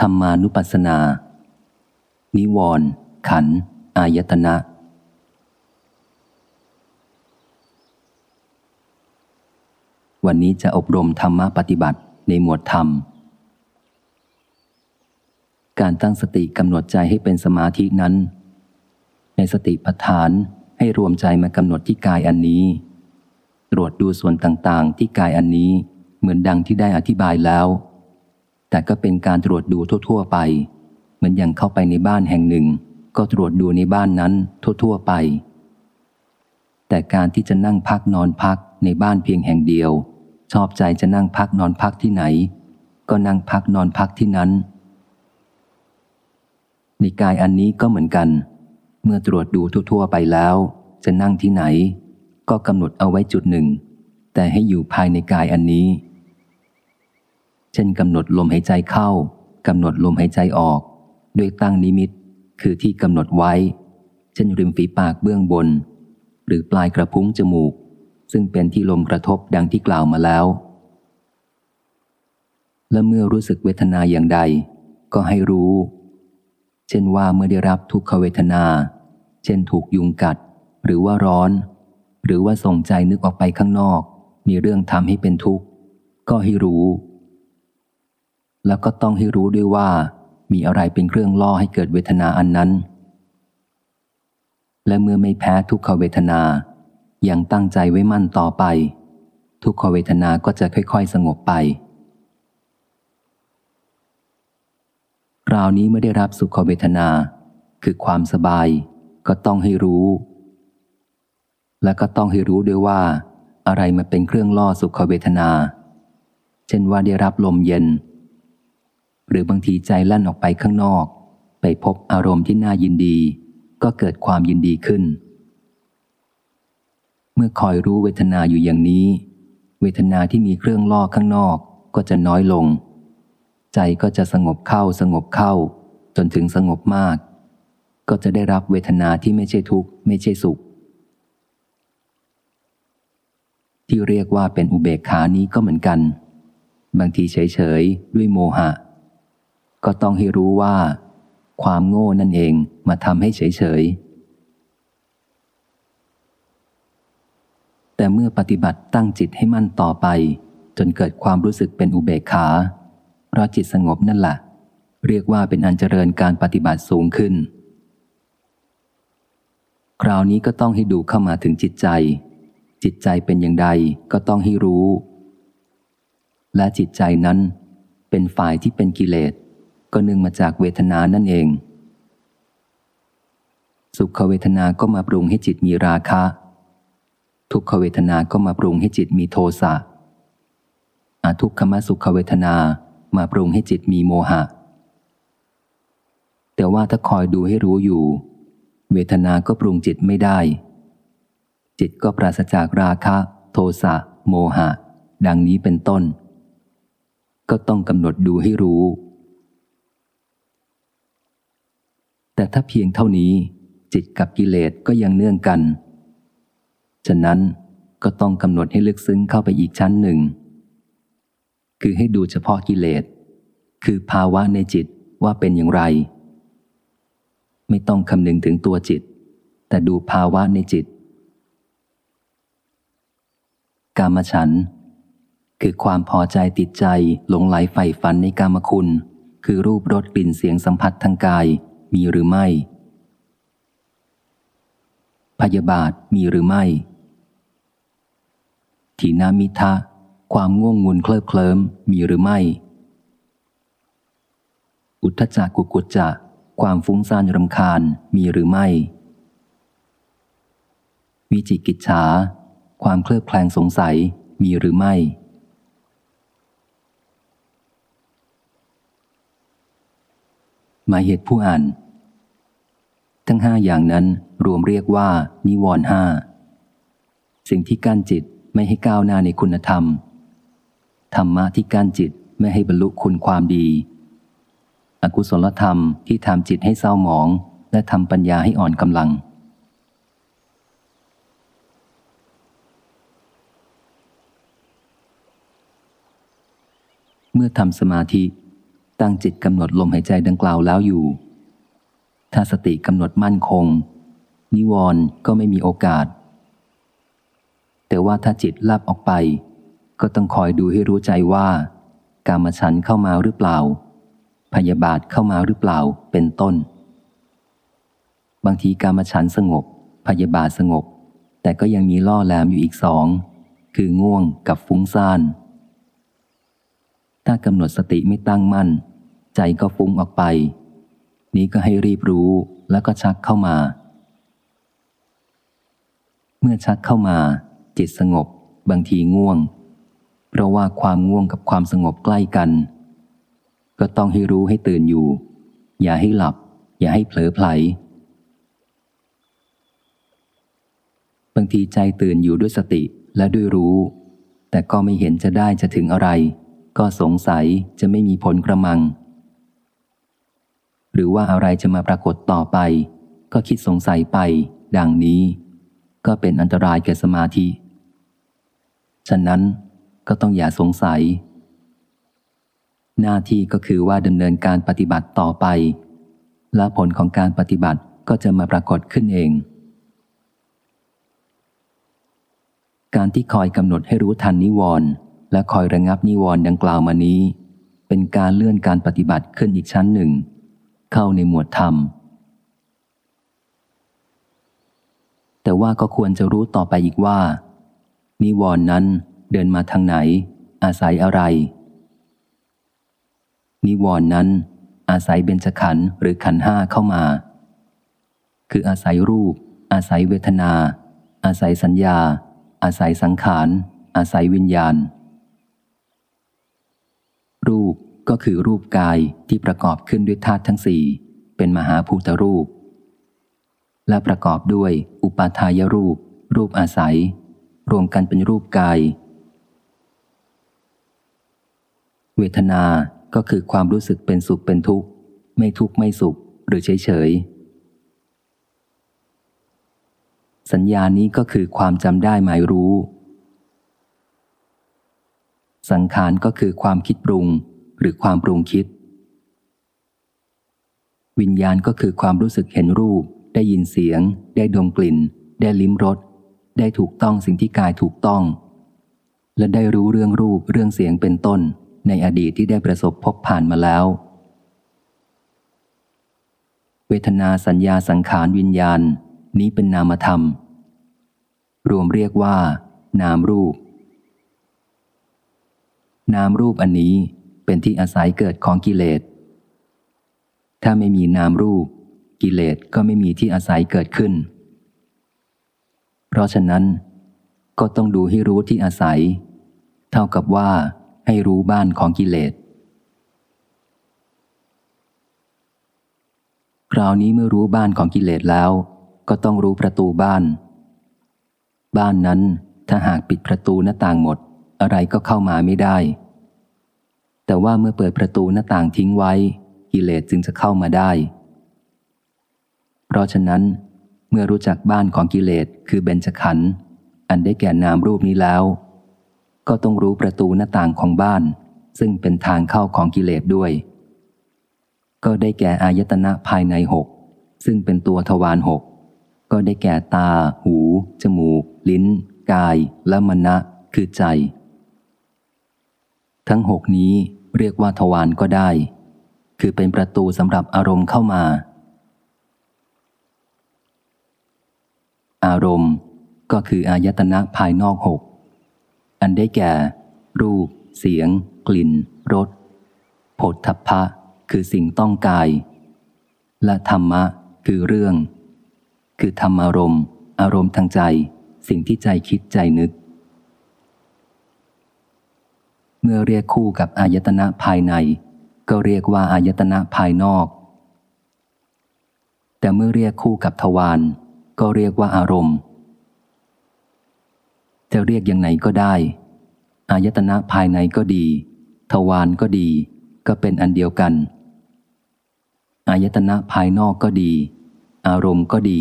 ธรรมานุปัสสนา นิวรณ์ขันธ์อายตนะ วันนี้จะอบรมธรรมะปฏิบัติในหมวดธรรม การตั้งสติกำหนดใจให้เป็นสมาธินั้น ในสติปัฏฐานให้รวมใจมากำหนดที่กายอันนี้ ตรวจดูส่วนต่างๆ ที่กายอันนี้เหมือนดังที่ได้อธิบายแล้ว แต่ก็เป็นการตรวจดูทั่ว ๆ ไป เหมือนอย่างเข้าไปในบ้านแห่งหนึ่ง ก็ตรวจดูในบ้านนั้นทั่ว ๆ ไป แต่การที่จะนั่งพักนอนพักในบ้านเพียงแห่งเดียว ชอบใจจะนั่งพักนอนพักที่ไหน ก็นั่งพักนอนพักที่นั้น ในกายอันนี้ก็เหมือนกัน เมื่อตรวจดูทั่ว ๆ ไปแล้ว จะนั่งที่ไหน ก็กำหนดเอาไว้จุดหนึ่ง แต่ให้อยู่ภายในกายอันนี้ เช่นกำหนดลมหายใจเข้ากำหนดลมหายใจออก ด้วยตั้งนิมิต คือที่กำหนดไว้ เช่นริมฝีปากเบื้องบน หรือปลายกระพุ้งจมูก ซึ่งเป็นที่ลมกระทบดังที่กล่าวมาแล้ว และเมื่อรู้สึกเวทนาอย่างใด ก็ให้รู้ เช่นว่าเมื่อได้รับทุกขเวทนา เช่นถูกยุงกัด หรือว่าร้อน หรือว่าส่งใจนึกออกไปข้างนอก มีเรื่องทำให้เป็นทุกข์ ก็ให้รู้ แล้วก็ต้องให้รู้ด้วยว่า มีอะไรเป็นเครื่องล่อให้เกิดเวทนาอันนั้น และเมื่อไม่แพ้ทุกขเวทนา ยังตั้งใจไว้มั่นต่อไป ทุกขเวทนาก็จะค่อย ๆ สงบไป คราวนี้เมื่อได้รับสุขเวทนา คือความสบาย ก็ต้องให้รู้ และก็ต้องให้รู้ด้วยว่า อะไรมาเป็นเครื่องล่อสุขเวทนา เช่นว่าได้รับลมเย็น หรือบางทีใจลั่นออกไปข้างนอก ไปพบอารมณ์ที่น่ายินดี ก็เกิดความยินดีขึ้น เมื่อคอยรู้เวทนาอยู่อย่างนี้ เวทนาที่มีเครื่องล่อข้างนอกก็จะน้อยลง ใจก็จะสงบเข้าสงบเข้า จนถึงสงบมาก ก็จะได้รับเวทนาที่ไม่ใช่ทุกข์ไม่ใช่สุข ที่เรียกว่าเป็นอุเบกขานี้ก็เหมือนกัน บางทีเฉยๆด้วยโมหะ ก็ต้องให้รู้ว่า ความโง่นั่นเองมาทำให้เฉยๆแต่เมื่อปฏิบัติตั้งจิตให้มั่นต่อไป จนเกิดความรู้สึกเป็นอุเบกขา เพราะจิตสงบนั่นแหละเรียกว่าเป็นอันเจริญการปฏิบัติสูงขึ้น คราวนี้ก็ต้องให้ดูเข้ามาถึงจิตใจ จิตใจเป็นอย่างใดก็ต้องให้รู้ และจิตใจนั้นเป็นฝ่ายที่เป็นกิเลส ก็เนื่องมาจากเวทนานั่นเอง สุขเวทนาก็มาปรุงให้จิตมีราคะ ทุกขเวทนาก็มาปรุงให้จิตมีโทสะอาทุกขมสุขเวทนามาปรุงให้จิตมีโมหะ แต่ว่าถ้าคอยดูให้รู้อยู่ เวทนาก็ปรุงจิตไม่ได้ จิตก็ปราศจากราคะ โทสะโมหะ ดังนี้เป็นต้น ก็ต้องกำหนดดูให้รู้ แต่ถ้าเพียงเท่านี้จิตกับกิเลสก็ยังเนื่องกัน ฉะนั้นก็ต้องกำหนดให้ลึกซึ้งเข้าไปอีกชั้นหนึ่ง คือให้ดูเฉพาะกิเลส คือภาวะในจิตว่าเป็นอย่างไร ไม่ต้องคำนึงถึงตัวจิต แต่ดูภาวะในจิต กามฉัน คือความพอใจติดใจหลงไหลใฝ่ฝันในกามคุณ คือรูปรสกลิ่นเสียงสัมผัสทางกาย มีหรือไม่ พยาบาทมีหรือไม่ ทีนามิทะ ความง่วงงุนเคลิบเคลิ้มมีหรือไม่ อุทธจักกุกุจจะ ความฟุ้งซ่านรำคาญมีหรือไม่ วิจิกิจฉา ความเคลือบแคลงสงสัยมีหรือไม่หมายเหตุผู้อ่าน ทั้งห้าอย่างนั้นรวมเรียกว่า นิวรณ์ห้าสิ่งที่กั้นจิตไม่ให้ก้าวหน้าในคุณธรรม ธรรมะที่กั้นจิตไม่ให้บรรลุคุณความดี อกุศลธรรมที่ทำจิตให้เศร้าหมอง และทำปัญญาให้อ่อนกำลัง เมื่อทำสมาธิตั้งจิตกำหนดลมหายใจดังกล่าวแล้วอยู่ ถ้าสติกำหนดมั่นคง นิวรณ์ก็ไม่มีโอกาส แต่ว่าถ้าจิตลับออกไป ก็ต้องคอยดูให้รู้ใจว่า กามฉันเข้ามาหรือเปล่า พยาบาทเข้ามาหรือเปล่าเป็นต้น บางทีกามฉันสงบ พยาบาทสงบ แต่ก็ยังมีล่อแหลมอยู่อีกสองคือง่วงกับฟุ้งซ่าน ถ้ากำหนดสติไม่ตั้งมั่น ใจก็ฟุ้งออกไป นี้ก็ให้รีบรู้แล้วก็ชักเข้ามา เมื่อชักเข้ามา จิตสงบ บางทีง่วง เพราะว่าความง่วงกับความสงบใกล้กัน ก็ต้องให้รู้ให้ตื่นอยู่ อย่าให้หลับ อย่าให้เผลอไผลบางทีใจตื่นอยู่ด้วยสติและด้วยรู้ แต่ก็ไม่เห็นจะได้จะถึงอะไร ก็สงสัยจะไม่มีผลกระมัง หรือว่าอะไรจะมาปรากฏต่อไป ก็คิดสงสัยไป ดังนี้ ก็เป็นอันตรายแก่สมาธิ ฉะนั้นก็ต้องอย่าสงสัย หน้าที่ก็คือว่าดำเนินการปฏิบัติต่อไป และผลของการปฏิบัติก็จะมาปรากฏขึ้นเอง การที่คอยกำหนดให้รู้ทันนิวรณ์และคอยระงับนิวรณ์ดังกล่าวมานี้ เป็นการเลื่อนการปฏิบัติขึ้นอีกชั้นหนึ่ง เข้าในหมวดธรรม แต่ว่าก็ควรจะรู้ต่อไปอีกว่า นิวรณ์นั้นเดินมาทางไหน อาศัยอะไร นิวรณ์นั้น อาศัยเบญจขันธ์หรือขันห้าเข้ามา คืออาศัยรูป อาศัยเวทนา อาศัยสัญญา อาศัยสังขาร อาศัยวิญญาณ รูป ก็คือรูปกายที่ประกอบขึ้นด้วยธาตุทั้งสี่เป็นมหาภูตรูป และประกอบด้วยอุปาทายรูป รูปอาศัย รวมกันเป็นรูปกาย เวทนา ก็คือความรู้สึกเป็นสุขเป็นทุกข์ ไม่ทุกข์ไม่สุขหรือเฉยเฉยสัญญานี้ก็คือความจำได้หมายรู้ สังขารก็คือความคิดปรุง หรือความปรุงคิด วิญญาณก็คือความรู้สึกเห็นรูป ได้ยินเสียง ได้ดมกลิ่น ได้ลิ้มรสได้ถูกต้องสิ่งที่กายถูกต้อง และได้รู้เรื่องรูปเรื่องเสียงเป็นต้น ในอดีตที่ได้ประสบพบผ่านมาแล้ว เวทนาสัญญาสังขารวิญญาณ นี้เป็นนามธรรม รวมเรียกว่า นามรูปนามรูปอันนี้ เป็นที่อาศัยเกิดของกิเลส ถ้าไม่มีนามรูป กิเลสก็ไม่มีที่อาศัยเกิดขึ้น เพราะฉะนั้น ก็ต้องดูให้รู้ที่อาศัย เท่ากับว่าให้รู้บ้านของกิเลส คราวนี้เมื่อรู้บ้านของกิเลสแล้ว ก็ต้องรู้ประตูบ้าน บ้านนั้นถ้าหากปิดประตูหน้าต่างหมด อะไรก็เข้ามาไม่ได้ แต่ว่าเมื่อเปิดประตูหน้าต่างทิ้งไว้ กิเลสจึงจะเข้ามาได้ เพราะฉะนั้น เมื่อรู้จักบ้านของกิเลสคือเบญจขันธ์อันได้แก่นามรูปนี้แล้ว ก็ต้องรู้ประตูหน้าต่างของบ้าน ซึ่งเป็นทางเข้าของกิเลสด้วย ก็ได้แก่อายตนะภายในหกซึ่งเป็นตัวทวารหกก็ได้แก่ตา หู จมูก ลิ้น กาย และมณะคือใจ ทั้งหกนี้ เรียกว่าทวารก็ได้ คือเป็นประตูสำหรับอารมณ์เข้ามา อารมณ์ก็คืออายตนะภายนอกหก อันได้แก่ รูป เสียง กลิ่น รสผลทัพพะ คือสิ่งต้องกาย และธรรมะ คือเรื่อง คือธรรมอารมณ์ อารมณ์ทางใจ สิ่งที่ใจคิดใจนึก เมื่อเรียกคู่กับอายตนะภายใน ก็เรียกว่าอายตนะภายนอก แต่เมื่อเรียกคู่กับทวารก็เรียกว่าอารมณ์ จะเรียกอย่างไหนก็ได้ อายตนะภายในก็ดี ทวารก็ดี ก็เป็นอันเดียวกัน อายตนะภายนอกก็ดี อารมณ์ก็ดี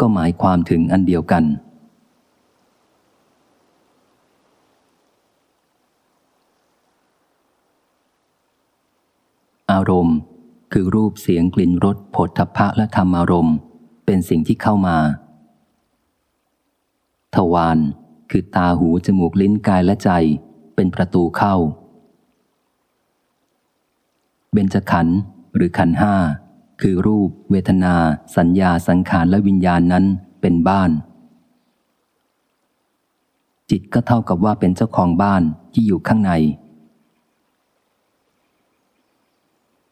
ก็หมายความถึงอันเดียวกันารมณ์ คือรูปเสียงกลิ่นรสผลทพะและธรรมารมณ์ เป็นสิ่งที่เข้ามา ทวารคือตาหูจมูกลิ้นกายและใจ เป็นประตูเข้า เบญจขันธ์หรือขันธ์ห้าคือรูป เวทนา สัญญาสังขารและวิญญาณนั้นเป็นบ้าน จิตก็เท่ากับว่าเป็นเจ้าของบ้านที่อยู่ข้างใน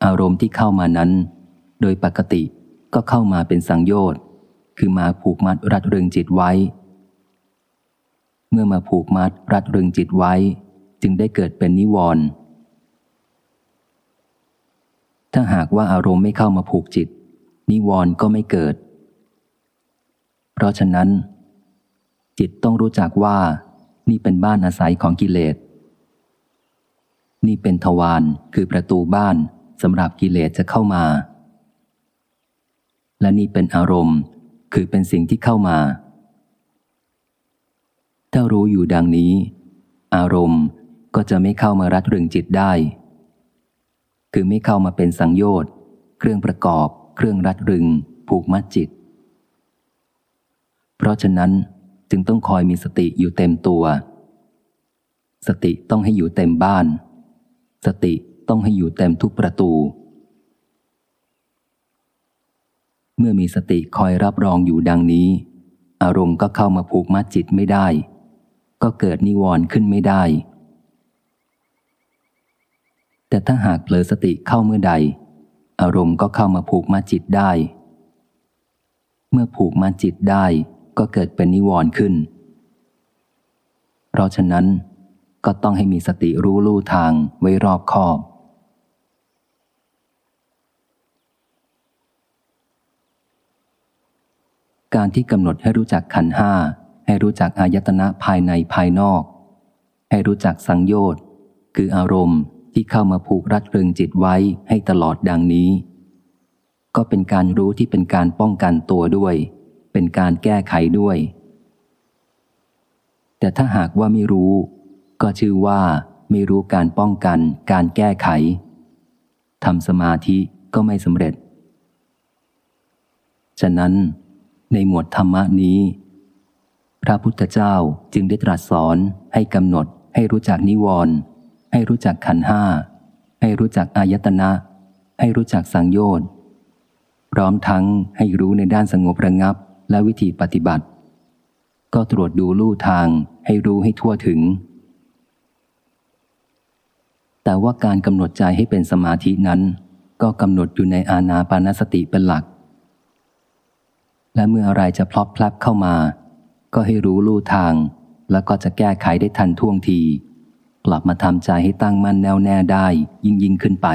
อารมณ์ที่เข้ามานั้น โดยปกติก็เข้ามาเป็นสังโยชน์ คือมาผูกมัดรัดเรึงจิตไว้ เมื่อมาผูกมัดรัดเรึงจิตไว้ จึงได้เกิดเป็นนิวรณ์ถ้าหากว่าอารมณ์ไม่เข้ามาผูกจิต นิวรณ์ก็ไม่เกิด เพราะฉะนั้น จิตต้องรู้จักว่า นี่เป็นบ้านอาศัยของกิเลส นี่เป็นทวารคือประตูบ้าน สำหรับกิเลสจะเข้ามา และนี่เป็นอารมณ์คือเป็นสิ่งที่เข้ามา ถ้ารู้อยู่ดังนี้ อารมณ์ก็จะไม่เข้ามารัดรึงจิตได้ คือไม่เข้ามาเป็นสังโยชน์ เครื่องประกอบ เครื่องรัดรึง ผูกมัดจิต เพราะฉะนั้นจึงต้องคอยมีสติอยู่เต็มตัว สติต้องให้อยู่เต็มบ้าน สติ ต้องให้อยู่เต็มทุกประตู เมื่อมีสติคอยรับรองอยู่ดังนี้ อารมณ์ก็เข้ามาผูกมัดจิตไม่ได้ ก็เกิดนิวรณ์ขึ้นไม่ได้ แต่ถ้าหากเผลอสติเข้าเมื่อใด อารมณ์ก็เข้ามาผูกมาจิตได้ เมื่อผูกมาจิตได้ก็เกิดเป็นนิวรณ์ขึ้น เพราะฉะนั้นก็ต้องให้มีสติรู้ลู่ทางไว้รอบคอบ การที่กำหนดให้รู้จักขันห้า ให้รู้จักอายตนะภายในภายนอก ให้รู้จักสังโยชน์ คืออารมณ์ที่เข้ามาผูกรัดเรึงจิตไว้ให้ตลอดดังนี้ ก็เป็นการรู้ที่เป็นการป้องกันตัวด้วย เป็นการแก้ไขด้วย แต่ถ้าหากว่าไม่รู้ ก็ชื่อว่าไม่รู้การป้องกัน การแก้ไขทำสมาธิก็ไม่สำเร็จ ฉะนั้น ในหมวดธรรมนี้ พระพุทธเจ้าจึงได้ตรัสสอนให้กำหนดให้รู้จักนิวรณ์ให้รู้จักขันห้า ให้รู้จักอายตนะ ให้รู้จักสังโยชน์พร้อมทั้งให้รู้ในด้านสงบระงับและวิธีปฏิบัติ ก็ตรวจดูลู่ทางให้รู้ให้ทั่วถึง แต่ว่าการกำหนดใจให้เป็นสมาธินั้น ก็กำหนดอยู่ในอาณาปานสติเป็นหลัก และเมื่ออะไรจะพลอบพลับเข้ามา ก็ให้รู้ลู่ทาง แล้วก็จะแก้ไขได้ทันท่วงที กลับมาทำใจให้ตั้งมั่นแน่วแน่ได้ยิ่งยิ่งขึ้นไป